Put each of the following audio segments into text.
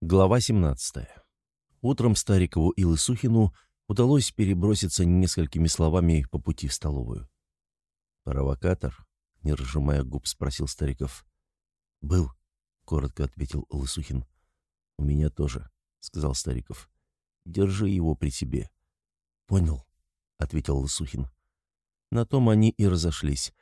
Глава 17. Утром Старикову и Лысухину удалось переброситься несколькими словами по пути в столовую. «Провокатор?» — не разжимая губ, спросил Стариков. «Был», — коротко ответил Лысухин. «У меня тоже», — сказал Стариков. «Держи его при себе». «Понял», — ответил Лысухин. На том они и разошлись.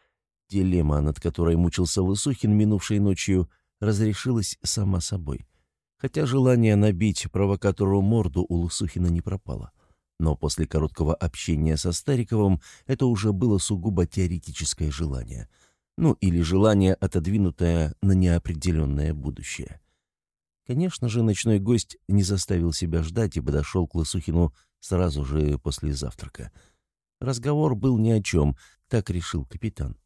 Дилемма, над которой мучился Лысухин минувшей ночью, разрешилась сама собой — хотя желание набить провокатору морду у Лусухина не пропало. Но после короткого общения со Стариковым это уже было сугубо теоретическое желание. Ну, или желание, отодвинутое на неопределенное будущее. Конечно же, ночной гость не заставил себя ждать и подошел к Лысухину сразу же после завтрака. Разговор был ни о чем, так решил капитан.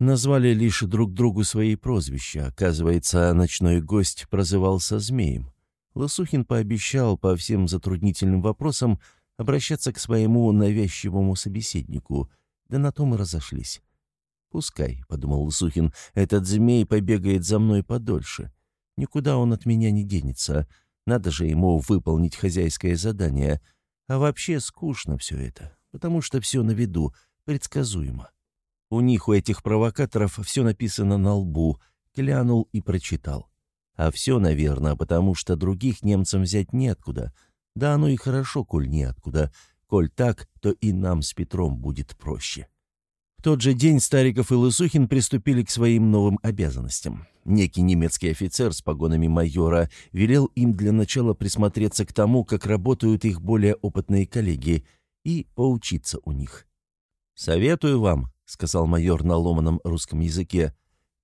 Назвали лишь друг другу свои прозвища. Оказывается, ночной гость прозывался Змеем. Лосухин пообещал по всем затруднительным вопросам обращаться к своему навязчивому собеседнику, да на том и разошлись. «Пускай», — подумал Лосухин, — «этот змей побегает за мной подольше. Никуда он от меня не денется. Надо же ему выполнить хозяйское задание. А вообще скучно все это, потому что все на виду, предсказуемо». У них, у этих провокаторов, все написано на лбу, глянул и прочитал. А все, наверное, потому что других немцам взять неоткуда. Да оно и хорошо, коль неоткуда. Коль так, то и нам с Петром будет проще. В тот же день Стариков и Лысухин приступили к своим новым обязанностям. Некий немецкий офицер с погонами майора велел им для начала присмотреться к тому, как работают их более опытные коллеги, и поучиться у них. «Советую вам», — сказал майор на ломаном русском языке,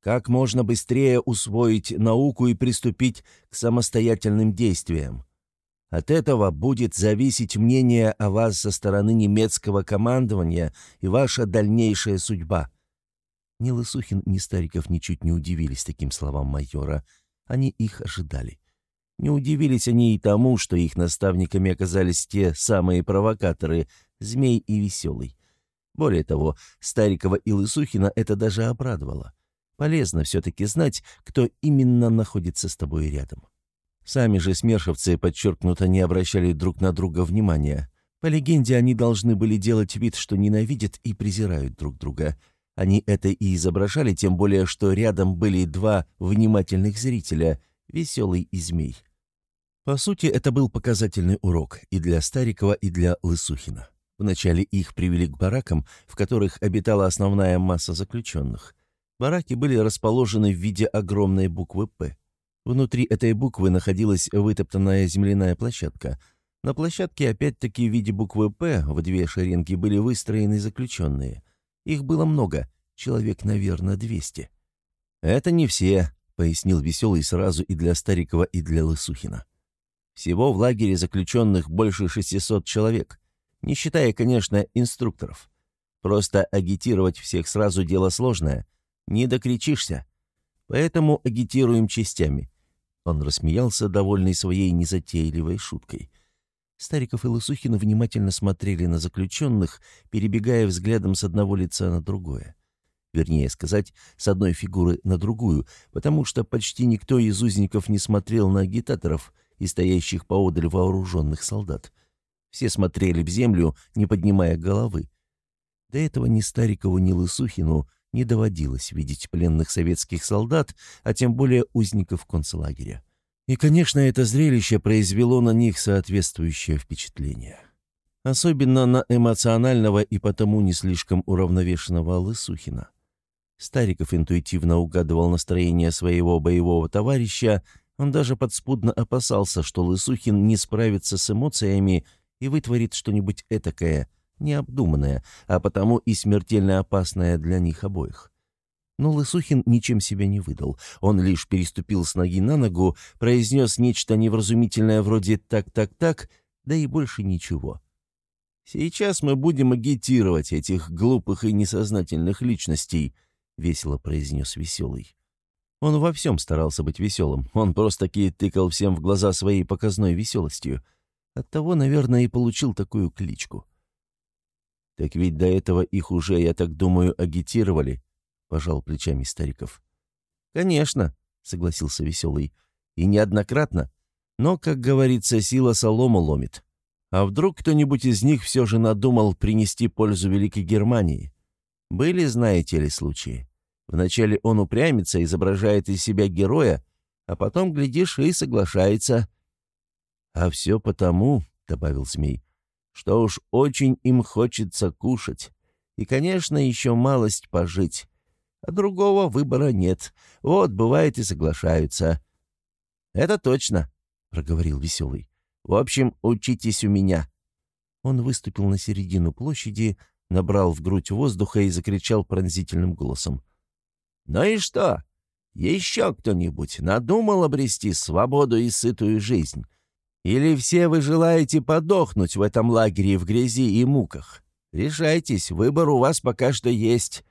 «как можно быстрее усвоить науку и приступить к самостоятельным действиям. От этого будет зависеть мнение о вас со стороны немецкого командования и ваша дальнейшая судьба». Ни Лысухин, ни Стариков ничуть не удивились таким словам майора. Они их ожидали. Не удивились они и тому, что их наставниками оказались те самые провокаторы, Змей и Веселый. Более того, Старикова и Лысухина это даже обрадовало. Полезно все-таки знать, кто именно находится с тобой рядом. Сами же смершевцы подчеркнуто не обращали друг на друга внимания. По легенде, они должны были делать вид, что ненавидят и презирают друг друга. Они это и изображали, тем более, что рядом были два внимательных зрителя — Веселый и Змей. По сути, это был показательный урок и для Старикова, и для Лысухина. Вначале их привели к баракам, в которых обитала основная масса заключенных. Бараки были расположены в виде огромной буквы «П». Внутри этой буквы находилась вытоптанная земляная площадка. На площадке опять-таки в виде буквы «П» в две шеренги были выстроены заключенные. Их было много, человек, наверное, 200. «Это не все», — пояснил Веселый сразу и для Старикова, и для Лысухина. «Всего в лагере заключенных больше 600 человек. Не считая, конечно, инструкторов. Просто агитировать всех сразу дело сложное. Не докричишься. Поэтому агитируем частями». Он рассмеялся, довольный своей незатейливой шуткой. Стариков и Лысухин внимательно смотрели на заключенных, перебегая взглядом с одного лица на другое. Вернее сказать, с одной фигуры на другую, потому что почти никто из узников не смотрел на агитаторов и стоящих поодаль вооруженных солдат. Все смотрели в землю, не поднимая головы. До этого ни Старикову, ни Лысухину не доводилось видеть пленных советских солдат, а тем более узников концлагеря. И, конечно, это зрелище произвело на них соответствующее впечатление. Особенно на эмоционального и потому не слишком уравновешенного Лысухина. Стариков интуитивно угадывал настроение своего боевого товарища, он даже подспудно опасался, что Лысухин не справится с эмоциями и вытворит что-нибудь этакое, необдуманное, а потому и смертельно опасное для них обоих. Но Лысухин ничем себя не выдал. Он лишь переступил с ноги на ногу, произнес нечто невразумительное вроде «так-так-так», да и больше ничего. «Сейчас мы будем агитировать этих глупых и несознательных личностей», — весело произнес Веселый. Он во всем старался быть веселым. Он просто-таки тыкал всем в глаза своей показной веселостью. Оттого, наверное, и получил такую кличку. «Так ведь до этого их уже, я так думаю, агитировали», — пожал плечами Стариков. «Конечно», — согласился Веселый. «И неоднократно. Но, как говорится, сила солому ломит. А вдруг кто-нибудь из них все же надумал принести пользу Великой Германии? Были, знаете ли, случаи. Вначале он упрямится, изображает из себя героя, а потом, глядишь, и соглашается. «А все потому», — добавил змей, — «что уж очень им хочется кушать. И, конечно, еще малость пожить. А другого выбора нет. Вот, бывает, и соглашаются». «Это точно», — проговорил Веселый. «В общем, учитесь у меня». Он выступил на середину площади, набрал в грудь воздуха и закричал пронзительным голосом. «Ну и что? Еще кто-нибудь надумал обрести свободу и сытую жизнь? Или все вы желаете подохнуть в этом лагере в грязи и муках? Решайтесь, выбор у вас пока что есть.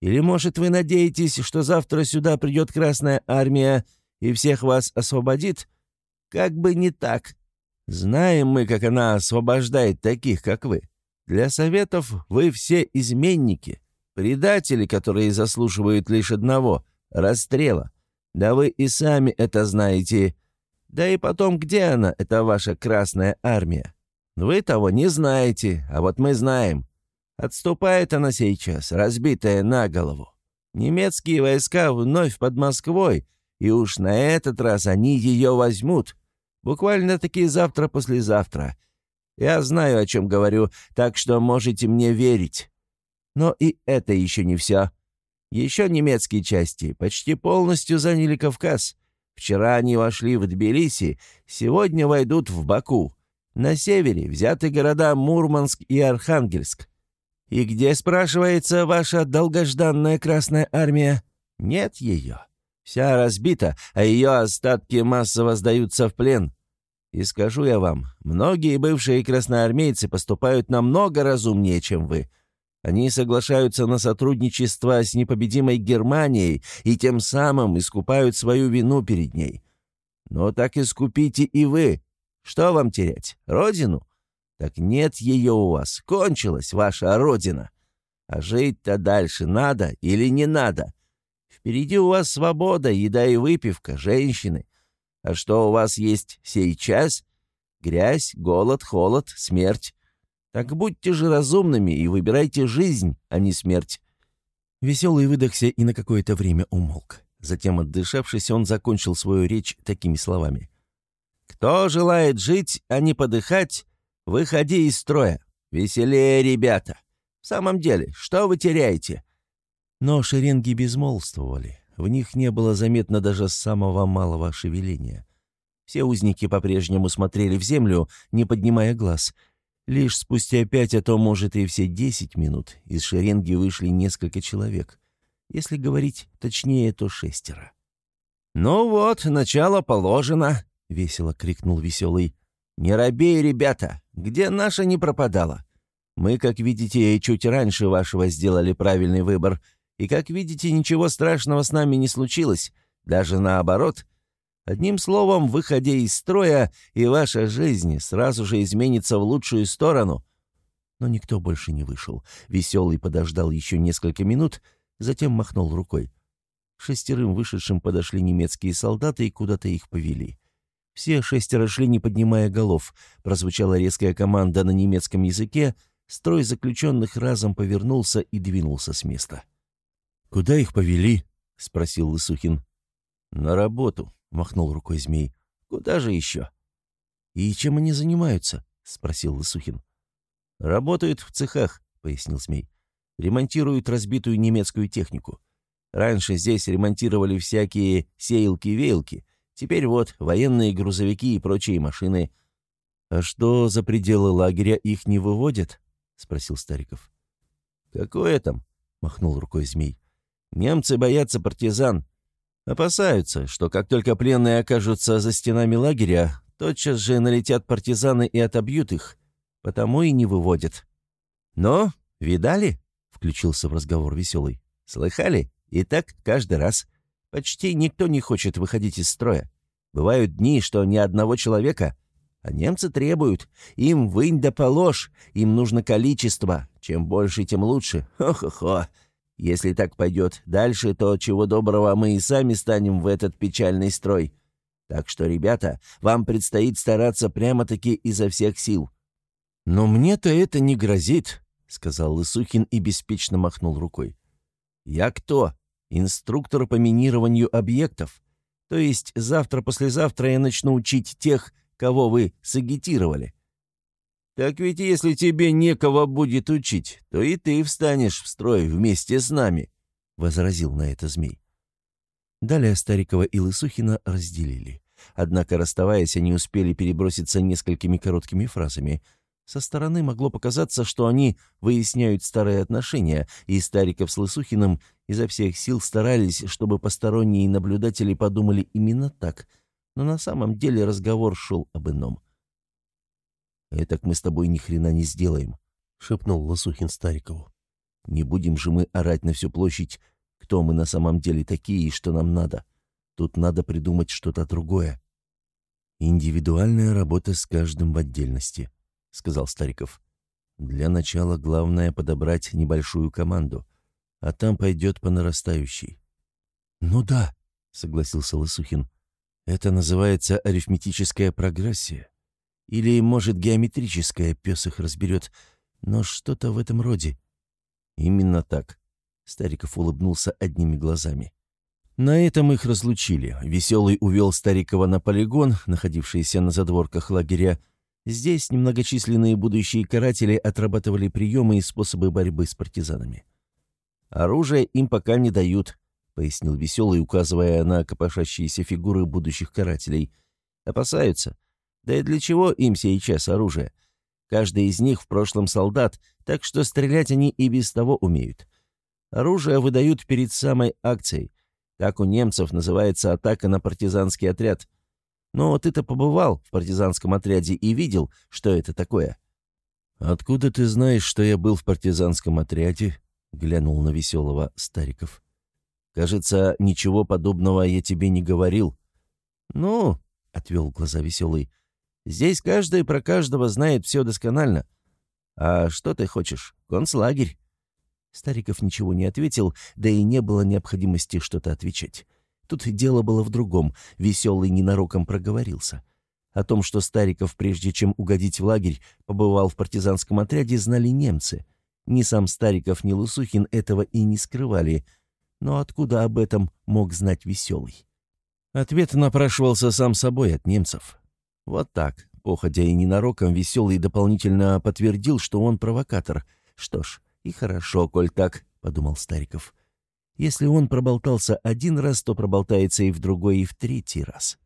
Или, может, вы надеетесь, что завтра сюда придет Красная Армия и всех вас освободит? Как бы не так. Знаем мы, как она освобождает таких, как вы. Для советов вы все изменники, предатели, которые заслуживают лишь одного — расстрела. Да вы и сами это знаете. Да и потом, где она, эта ваша Красная Армия? Вы того не знаете, а вот мы знаем. Отступает она сейчас, разбитая на голову. Немецкие войска вновь под Москвой, и уж на этот раз они ее возьмут. Буквально-таки завтра-послезавтра. Я знаю, о чем говорю, так что можете мне верить. Но и это еще не все. Еще немецкие части почти полностью заняли Кавказ. Вчера они вошли в Тбилиси, сегодня войдут в Баку. На севере взяты города Мурманск и Архангельск. И где, спрашивается, ваша долгожданная Красная Армия? Нет ее. Вся разбита, а ее остатки массово сдаются в плен. И скажу я вам, многие бывшие красноармейцы поступают намного разумнее, чем вы. Они соглашаются на сотрудничество с непобедимой Германией и тем самым искупают свою вину перед ней. Но так искупите и вы. Что вам терять? Родину? Так нет ее у вас. Кончилась ваша родина. А жить-то дальше надо или не надо? Впереди у вас свобода, еда и выпивка, женщины. А что у вас есть сейчас? Грязь, голод, холод, смерть. Так будьте же разумными и выбирайте жизнь, а не смерть». Веселый выдохся и на какое-то время умолк. Затем, отдышавшись, он закончил свою речь такими словами. «Кто желает жить, а не подыхать, выходи из строя. Веселее, ребята. В самом деле, что вы теряете?» Но шеренги безмолвствовали. В них не было заметно даже самого малого шевеления. Все узники по-прежнему смотрели в землю, не поднимая глаз. Лишь спустя пять, а то, может, и все десять минут из шеренги вышли несколько человек. Если говорить точнее, то шестеро. «Ну вот, начало положено», — весело крикнул веселый. «Не робей, ребята! Где наша не пропадала? Мы, как видите, чуть раньше вашего сделали правильный выбор — и, как видите, ничего страшного с нами не случилось, даже наоборот. Одним словом, выходя из строя, и ваша жизнь сразу же изменится в лучшую сторону. Но никто больше не вышел. Веселый подождал еще несколько минут, затем махнул рукой. Шестерым вышедшим подошли немецкие солдаты и куда-то их повели. Все шестеро шли, не поднимая голов. Прозвучала резкая команда на немецком языке, строй заключенных разом повернулся и двинулся с места. «Куда их повели?» — спросил Лысухин. «На работу», — махнул рукой змей. «Куда же еще?» «И чем они занимаются?» — спросил Лысухин. «Работают в цехах», — пояснил змей. «Ремонтируют разбитую немецкую технику. Раньше здесь ремонтировали всякие сеялки-веялки. Теперь вот военные грузовики и прочие машины». «А что, за пределы лагеря их не выводят?» — спросил Стариков. «Какое там?» — махнул рукой змей. Немцы боятся партизан. Опасаются, что как только пленные окажутся за стенами лагеря, тотчас же налетят партизаны и отобьют их. Потому и не выводят. «Но, видали?» — включился в разговор веселый. «Слыхали? И так каждый раз. Почти никто не хочет выходить из строя. Бывают дни, что ни одного человека. А немцы требуют. Им вынь да положь. Им нужно количество. Чем больше, тем лучше. Хо-хо-хо. Если так пойдет дальше, то чего доброго мы и сами станем в этот печальный строй. Так что, ребята, вам предстоит стараться прямо-таки изо всех сил». «Но мне-то это не грозит», — сказал Лысухин и беспечно махнул рукой. «Я кто? Инструктор по минированию объектов. То есть завтра-послезавтра я начну учить тех, кого вы сагитировали». «Так ведь если тебе некого будет учить, то и ты встанешь в строй вместе с нами», — возразил на это змей. Далее Старикова и Лысухина разделили. Однако, расставаясь, они успели переброситься несколькими короткими фразами. Со стороны могло показаться, что они выясняют старые отношения, и Стариков с Лысухиным изо всех сил старались, чтобы посторонние наблюдатели подумали именно так. Но на самом деле разговор шел об ином. «Этак мы с тобой ни хрена не сделаем», — шепнул Лысухин Старикову. «Не будем же мы орать на всю площадь кто мы на самом деле такие и что нам надо. Тут надо придумать что-то другое. «Индивидуальная работа с каждым в отдельности», — сказал Стариков. «Для начала главное подобрать небольшую команду, а там пойдет по нарастающей». «Ну да», — согласился Лысухин. «Это называется арифметическая прогрессия. Или, может, геометрическая, пес их разберет, но что-то в этом роде». «Именно так», Стариков улыбнулся одними глазами. На этом их разлучили. Веселый увел Старикова на полигон, находившийся на задворках лагеря. Здесь немногочисленные будущие каратели отрабатывали приемы и способы борьбы с партизанами. «Оружие им пока не дают», — пояснил Веселый, указывая на копошащиеся фигуры будущих карателей. «Опасаются. Да и для чего им сейчас оружие? Каждый из них в прошлом солдат, так что стрелять они и без того умеют. Оружие выдают перед самой акцией. Так у немцев называется атака на партизанский отряд. Но ты-то побывал в партизанском отряде и видел, что это такое. «Откуда ты знаешь, что я был в партизанском отряде?» — глянул на веселого Стариков. «Кажется, ничего подобного я тебе не говорил». «Ну», — отвел глаза веселый, — «здесь каждый про каждого знает все досконально. А что ты хочешь? Концлагерь. Стариков ничего не ответил, да и не было необходимости что-то отвечать. Тут дело было в другом. Веселый ненароком проговорился. О том, что Стариков, прежде чем угодить в лагерь, побывал в партизанском отряде, знали немцы. Ни сам Стариков, ни Лусухин этого и не скрывали. Но откуда об этом мог знать Веселый? Ответ напрашивался сам собой от немцев. Вот так, походя и ненароком, Веселый дополнительно подтвердил, что он провокатор. Что ж, «И хорошо, коль так», — подумал Стариков. «Если он проболтался один раз, то проболтается и в другой, и в третий раз.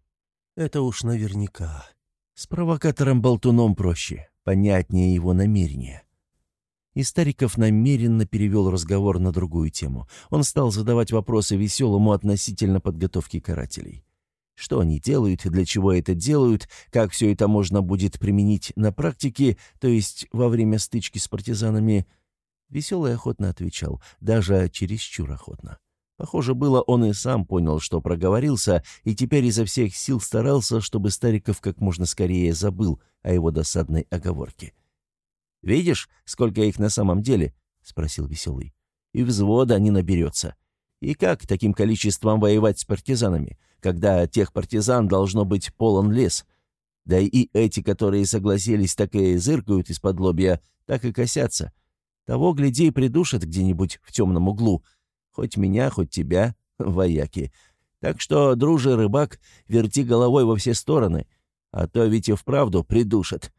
Это уж наверняка. С провокатором-болтуном проще, понятнее его намерения». И Стариков намеренно перевел разговор на другую тему. Он стал задавать вопросы веселому относительно подготовки карателей. Что они делают, для чего это делают, как все это можно будет применить на практике, то есть во время стычки с партизанами – Веселый охотно отвечал, даже чересчур охотно. Похоже было, он и сам понял, что проговорился, и теперь изо всех сил старался, чтобы Стариков как можно скорее забыл о его досадной оговорке. «Видишь, сколько их на самом деле?» — спросил Веселый. «И взвода не наберется. И как таким количеством воевать с партизанами, когда тех партизан должно быть полон лес? Да и эти, которые согласились, так и зыркают из-под лобья, так и косятся. Того, гляди, придушат где-нибудь в темном углу. Хоть меня, хоть тебя, вояки. Так что, друже рыбак, верти головой во все стороны, а то ведь и вправду придушат.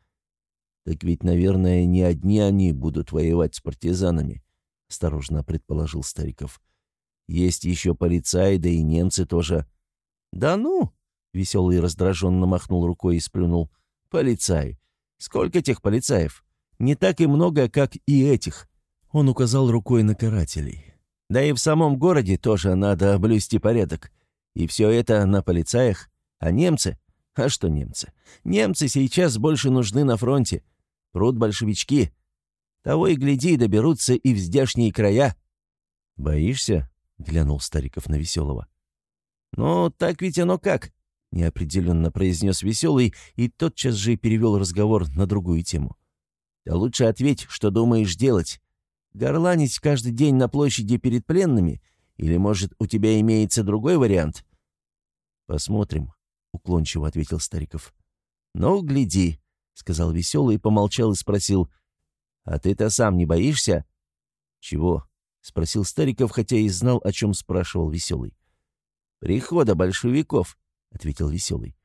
Так ведь, наверное, не одни они будут воевать с партизанами, — осторожно предположил Стариков. Есть еще полицаи, да и немцы тоже. Да ну! — веселый раздраженно махнул рукой и сплюнул. Полицаи. Сколько тех полицаев? Не так и много, как и этих. Он указал рукой на карателей. Да и в самом городе тоже надо блюсти порядок. И все это на полицаях. А немцы? А что немцы? Немцы сейчас больше нужны на фронте. Прут большевички. Того и гляди, доберутся и в здешние края. «Боишься?» — глянул Стариков на Веселого. «Ну, так ведь оно как?» — неопределенно произнес Веселый и тотчас же перевел разговор на другую тему. Да лучше ответь, что думаешь делать. Горланить каждый день на площади перед пленными? Или, может, у тебя имеется другой вариант?» «Посмотрим», уклончиво ответил Стариков. «Ну, гляди», — сказал Веселый, помолчал и спросил. «А ты-то сам не боишься?» «Чего?» — спросил Стариков, хотя и знал, о чем спрашивал Веселый. «Прихода большевиков», — ответил Веселый.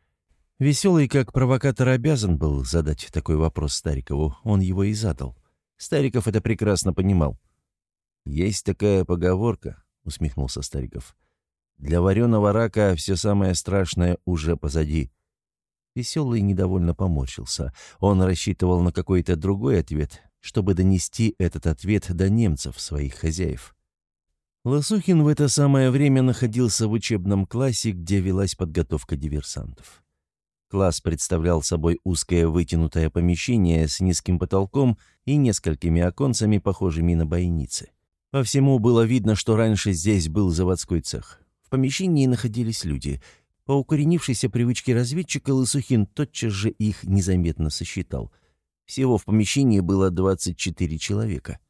Веселый, как провокатор, обязан был задать такой вопрос Старикову. Он его и задал. Стариков это прекрасно понимал. «Есть такая поговорка», — усмехнулся Стариков. «Для вареного рака все самое страшное уже позади». Веселый недовольно поморщился. Он рассчитывал на какой-то другой ответ, чтобы донести этот ответ до немцев, своих хозяев. Лосухин в это самое время находился в учебном классе, где велась подготовка диверсантов. Класс представлял собой узкое вытянутое помещение с низким потолком и несколькими оконцами, похожими на бойницы. По всему было видно, что раньше здесь был заводской цех. В помещении находились люди. По укоренившейся привычке разведчика Лысухин тотчас же их незаметно сосчитал. Всего в помещении было 24 человека.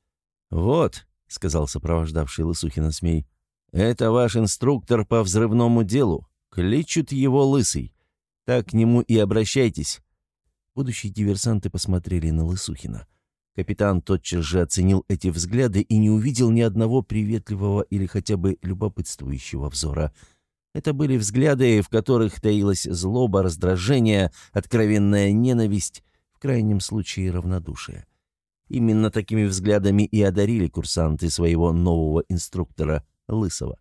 «Вот», — сказал сопровождавший Лысухина змей, — «это ваш инструктор по взрывному делу. Кличут его Лысый. Так к нему и обращайтесь». Будущие диверсанты посмотрели на Лысухина. Капитан тотчас же оценил эти взгляды и не увидел ни одного приветливого или хотя бы любопытствующего взора. Это были взгляды, в которых таилась злоба, раздражение, откровенная ненависть, в крайнем случае равнодушие. Именно такими взглядами и одарили курсанты своего нового инструктора, Лысого.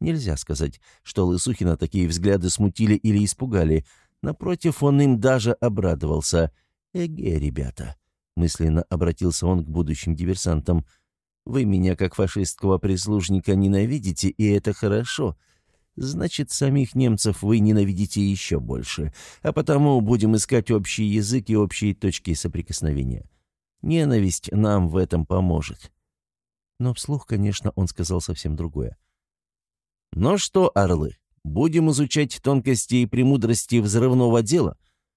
Нельзя сказать, что Лысухина такие взгляды смутили или испугали. Напротив, он им даже обрадовался. «Эге, ребята!» Мысленно обратился он к будущим диверсантам. «Вы меня, как фашистского прислужника, ненавидите, и это хорошо. Значит, самих немцев вы ненавидите еще больше. А потому будем искать общий язык и общие точки соприкосновения. Ненависть нам в этом поможет». Но вслух, конечно, он сказал совсем другое. «Ну что, орлы, будем изучать тонкости и премудрости взрывного дела?»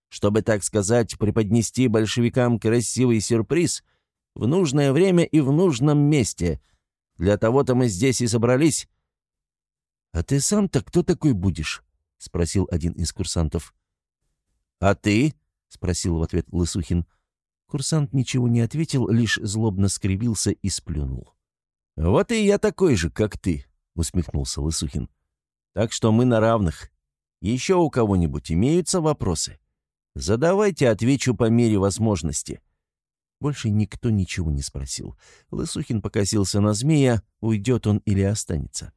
чтобы, так сказать, преподнести большевикам красивый сюрприз в нужное время и в нужном месте. Для того-то мы здесь и собрались». «А ты сам-то кто такой будешь?» — спросил один из курсантов. «А ты?» — спросил в ответ Лысухин. Курсант ничего не ответил, лишь злобно скривился и сплюнул. «Вот и я такой же, как ты», — усмехнулся Лысухин. «Так что мы на равных. Еще у кого-нибудь имеются вопросы?» Задавайте, отвечу по мере возможности». Больше никто ничего не спросил. Лысухин покосился на змея, уйдет он или останется.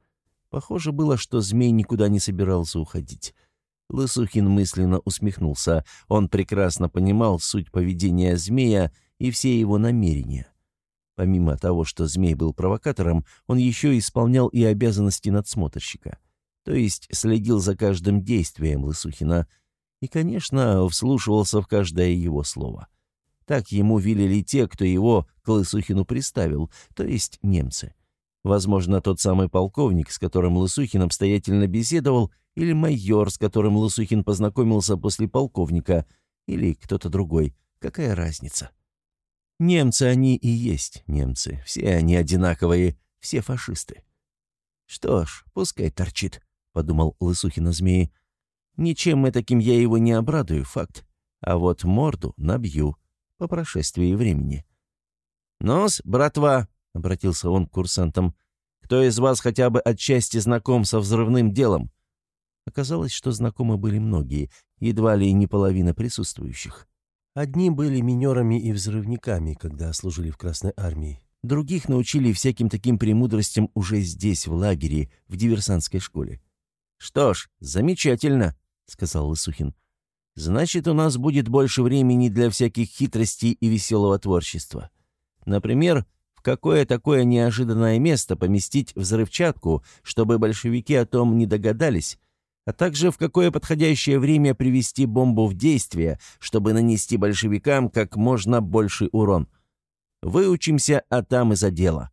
Похоже было, что змей никуда не собирался уходить. Лысухин мысленно усмехнулся. Он прекрасно понимал суть поведения змея и все его намерения. Помимо того, что змей был провокатором, он еще исполнял и обязанности надсмотрщика. То есть следил за каждым действием Лысухина – и, конечно, вслушивался в каждое его слово. Так ему велели те, кто его к Лысухину приставил, то есть немцы. Возможно, тот самый полковник, с которым Лысухин обстоятельно беседовал, или майор, с которым Лысухин познакомился после полковника, или кто-то другой. Какая разница? Немцы они и есть немцы. Все они одинаковые, все фашисты. «Что ж, пускай торчит», — подумал Лысухин о змеи. Ничем таким я его не обрадую, факт. А вот морду набью по прошествии времени. «Нос, братва», — обратился он к курсантам, — «кто из вас хотя бы отчасти знаком со взрывным делом?» Оказалось, что знакомы были многие, едва ли не половина присутствующих. Одни были минерами и взрывниками, когда служили в Красной армии. Других научили всяким таким премудростям уже здесь, в лагере, в диверсантской школе. «Что ж, замечательно», — сказал Лысухин. «Значит, у нас будет больше времени для всяких хитростей и веселого творчества. Например, какое такое неожиданное место поместить взрывчатку, чтобы большевики о том не догадались, а также в какое подходящее время привести бомбу в действие, чтобы нанести большевикам как можно больший урон. Выучимся, а там и за дело».